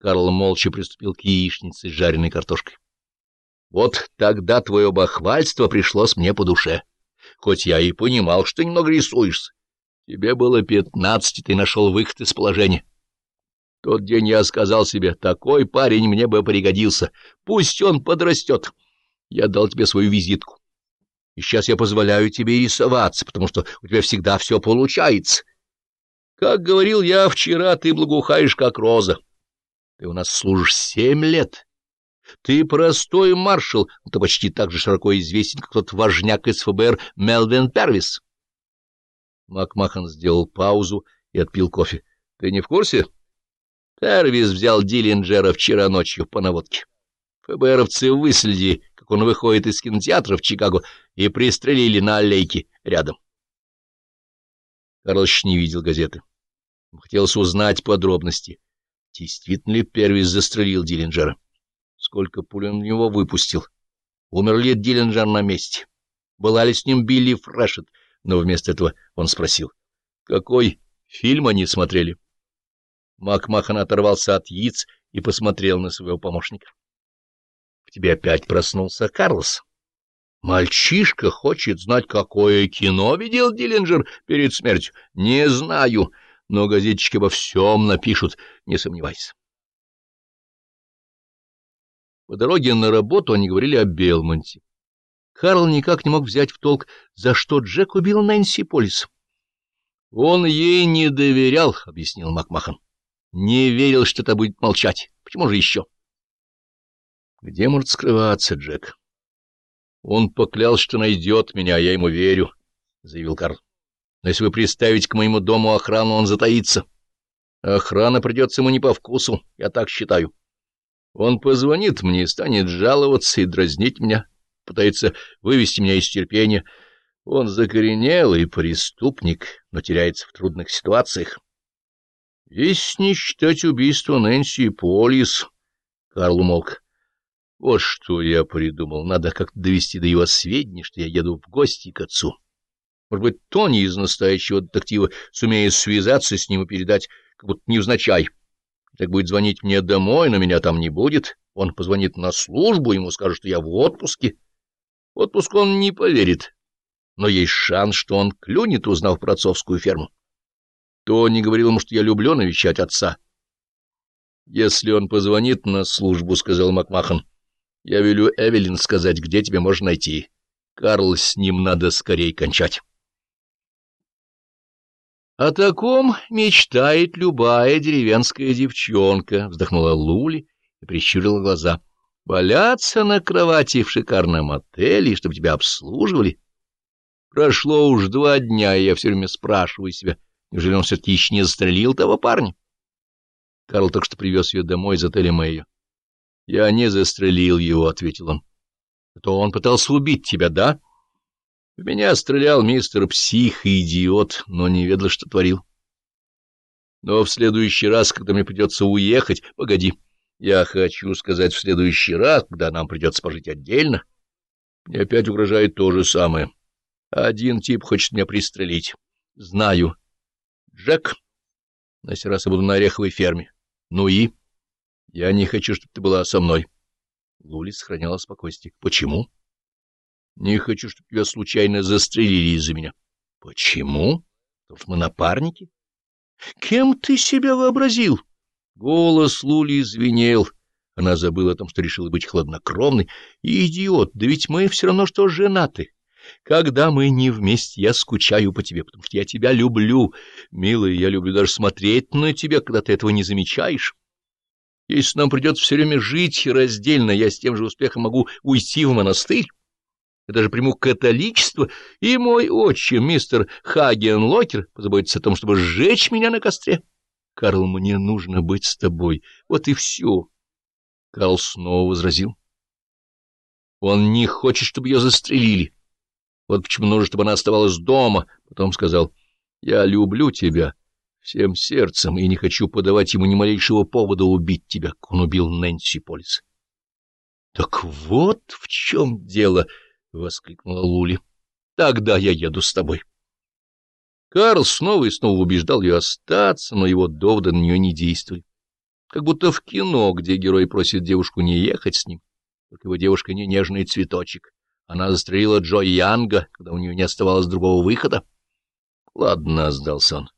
Карл молча приступил к яичнице с жареной картошкой. Вот тогда твое бахвальство пришлось мне по душе, хоть я и понимал, что немного рисуешься. Тебе было пятнадцать, и ты нашел выход из положения. Тот день я сказал себе, такой парень мне бы пригодился, пусть он подрастет. Я дал тебе свою визитку. И сейчас я позволяю тебе рисоваться, потому что у тебя всегда все получается. Как говорил я вчера, ты благоухаешь, как роза. Ты у нас служишь семь лет. Ты простой маршал, но ты почти так же широко известен, как тот важняк из ФБР Мелвин Первис. Макмахан сделал паузу и отпил кофе. — Ты не в курсе? Первис взял Диллинджера вчера ночью по наводке. ФБРовцы выследили, как он выходит из кинотеатра в Чикаго, и пристрелили на аллейке рядом. Карлович не видел газеты. Хотелось узнать подробности. Действительно ли Первис застрелил Диллинджера? Сколько пуль он в него выпустил? Умер ли Диллинджер на месте? Была ли с ним Билли Фрешет? Но вместо этого он спросил. Какой фильм они смотрели? Макмахан оторвался от яиц и посмотрел на своего помощника. — В тебе опять проснулся Карлос. Мальчишка хочет знать, какое кино видел Диллинджер перед смертью. Не знаю, но газетчики обо всем напишут, не сомневайся. По дороге на работу они говорили о Белмонте. Карл никак не мог взять в толк, за что Джек убил Нэнси Полис. — Он ей не доверял, — объяснил Макмахан. — Не верил, что это будет молчать. Почему же еще? — Где может скрываться Джек? — Он поклялся, что найдет меня, я ему верю, — заявил Карл. — Но если вы приставите к моему дому охрану, он затаится. Охрана придется ему не по вкусу, я так считаю. Он позвонит мне станет жаловаться и дразнить меня, пытается вывести меня из терпения. Он закоренелый преступник, но теряется в трудных ситуациях. Если не считать убийство Нэнси и Полис, Карл умолк. Вот что я придумал. Надо как-то довести до его сведения, что я еду в гости к отцу. Может быть, Тони из настоящего детектива сумеет связаться с ним и передать, как будто невзначай. Так будет звонить мне домой, но меня там не будет. Он позвонит на службу, ему скажут, что я в отпуске. В отпуск он не поверит, но есть шанс, что он клюнет, узнав про отцовскую ферму. Тони говорил ему, что я люблю навещать отца. «Если он позвонит на службу, — сказал Макмахан, — я велю Эвелин сказать, где тебе можно найти. Карл, с ним надо скорее кончать». О таком мечтает любая деревенская девчонка, — вздохнула Лули и прищурила глаза. — Валяться на кровати в шикарном отеле, чтобы тебя обслуживали. Прошло уж два дня, и я все время спрашиваю себя, неужели он все-таки еще не застрелил того парня? Карл только что привез ее домой из отеля Мэйо. — Я не застрелил его, — ответил он. — А то он пытался убить тебя, да? — в меня стрелял мистер псих и идиот, но не ведал, что творил. Но в следующий раз, когда мне придется уехать... Погоди, я хочу сказать, в следующий раз, когда нам придется пожить отдельно, мне опять угрожает то же самое. Один тип хочет меня пристрелить. Знаю. Джек, на сей раз я буду на ореховой ферме. Ну и? Я не хочу, чтобы ты была со мной. Лули сохраняла спокойствие. Почему? — не хочу, чтобы тебя случайно застрелили из-за меня. — Почему? Потому что мы напарники. — Кем ты себя вообразил? Голос Лули звенел. Она забыла о том, что решила быть хладнокровной. — Идиот, да ведь мы все равно что женаты. Когда мы не вместе, я скучаю по тебе, потому что я тебя люблю. Милая, я люблю даже смотреть на тебя, когда ты этого не замечаешь. Если нам придется все время жить раздельно, я с тем же успехом могу уйти в монастырь я даже приму католичество, и мой отчим, мистер Хаген Локер, позаботится о том, чтобы сжечь меня на костре. Карл, мне нужно быть с тобой. Вот и все. Карл снова возразил. Он не хочет, чтобы ее застрелили. Вот почему нужно, чтобы она оставалась дома. Потом сказал, я люблю тебя всем сердцем и не хочу подавать ему ни малейшего повода убить тебя, как он убил Нэнси Полис. Так вот в чем дело, —— воскликнула Лули. — Тогда я еду с тобой. Карл снова и снова убеждал ее остаться, но его доводы на нее не действовали. как будто в кино, где герой просит девушку не ехать с ним. Только его девушка не нежный цветочек. Она застрелила Джо Янга, когда у нее не оставалось другого выхода. — Ладно, — сдался он.